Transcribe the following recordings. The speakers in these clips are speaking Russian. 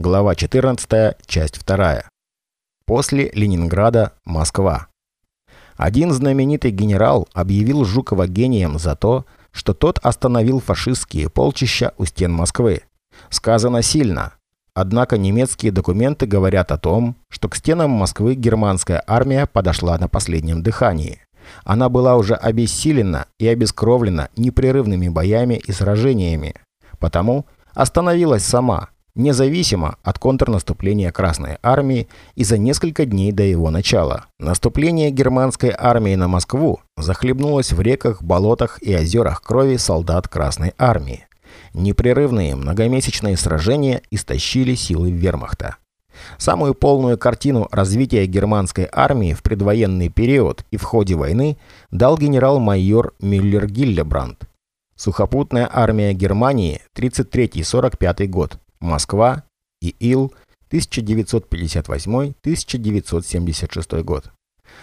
Глава 14, часть 2. После Ленинграда, Москва. Один знаменитый генерал объявил Жукова гением за то, что тот остановил фашистские полчища у стен Москвы. Сказано сильно. Однако немецкие документы говорят о том, что к стенам Москвы германская армия подошла на последнем дыхании. Она была уже обессилена и обескровлена непрерывными боями и сражениями. Потому остановилась сама – независимо от контрнаступления Красной Армии и за несколько дней до его начала. Наступление германской армии на Москву захлебнулось в реках, болотах и озерах крови солдат Красной Армии. Непрерывные многомесячные сражения истощили силы вермахта. Самую полную картину развития германской армии в предвоенный период и в ходе войны дал генерал-майор Мюллер-Гиллебранд. Сухопутная армия Германии 33-45 год. Москва, ИИЛ, 1958-1976 год.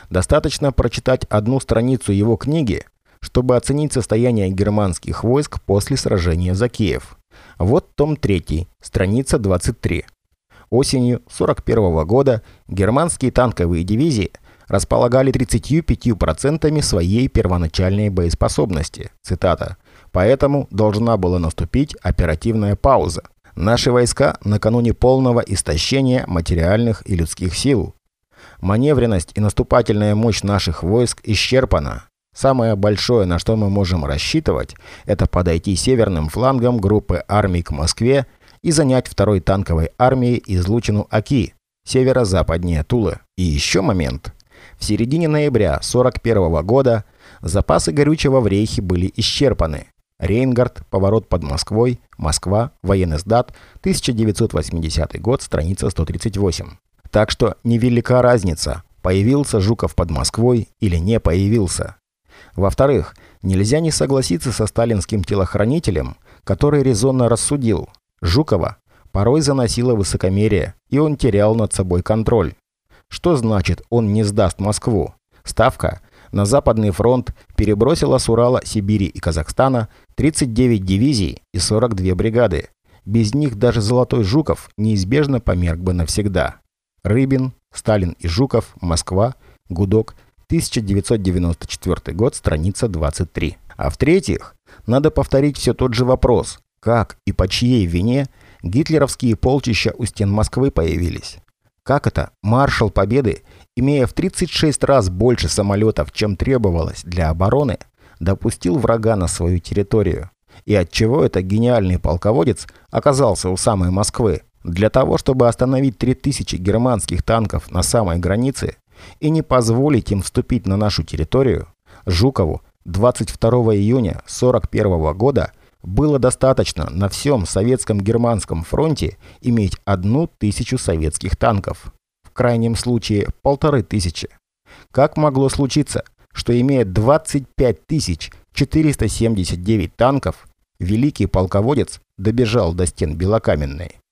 Достаточно прочитать одну страницу его книги, чтобы оценить состояние германских войск после сражения за Киев. Вот том 3, страница 23. Осенью 1941 года германские танковые дивизии располагали 35% своей первоначальной боеспособности. Цитата. «Поэтому должна была наступить оперативная пауза. Наши войска накануне полного истощения материальных и людских сил. Маневренность и наступательная мощь наших войск исчерпана. Самое большое, на что мы можем рассчитывать, это подойти северным флангом группы армий к Москве и занять второй танковой армией излучину Аки, северо-западнее Тулы. И еще момент. В середине ноября 1941 года запасы горючего в Рейхе были исчерпаны. Рейнгард, поворот под Москвой, Москва, военный сдат, 1980 год, страница 138. Так что невелика разница, появился Жуков под Москвой или не появился. Во-вторых, нельзя не согласиться со сталинским телохранителем, который резонно рассудил. Жукова порой заносило высокомерие, и он терял над собой контроль. Что значит он не сдаст Москву? Ставка на Западный фронт перебросила с Урала, Сибири и Казахстана 39 дивизий и 42 бригады. Без них даже Золотой Жуков неизбежно померк бы навсегда. Рыбин, Сталин и Жуков, Москва, Гудок, 1994 год, страница 23. А в-третьих, надо повторить все тот же вопрос, как и по чьей вине гитлеровские полчища у стен Москвы появились. Как это маршал Победы, имея в 36 раз больше самолетов, чем требовалось для обороны, допустил врага на свою территорию? И отчего этот гениальный полководец оказался у самой Москвы? Для того, чтобы остановить 3000 германских танков на самой границе и не позволить им вступить на нашу территорию, Жукову 22 июня 1941 года было достаточно на всем советском германском фронте иметь одну тысячу советских танков. Крайнем случае полторы тысячи. Как могло случиться, что имея 25 479 танков, великий полководец добежал до стен Белокаменной?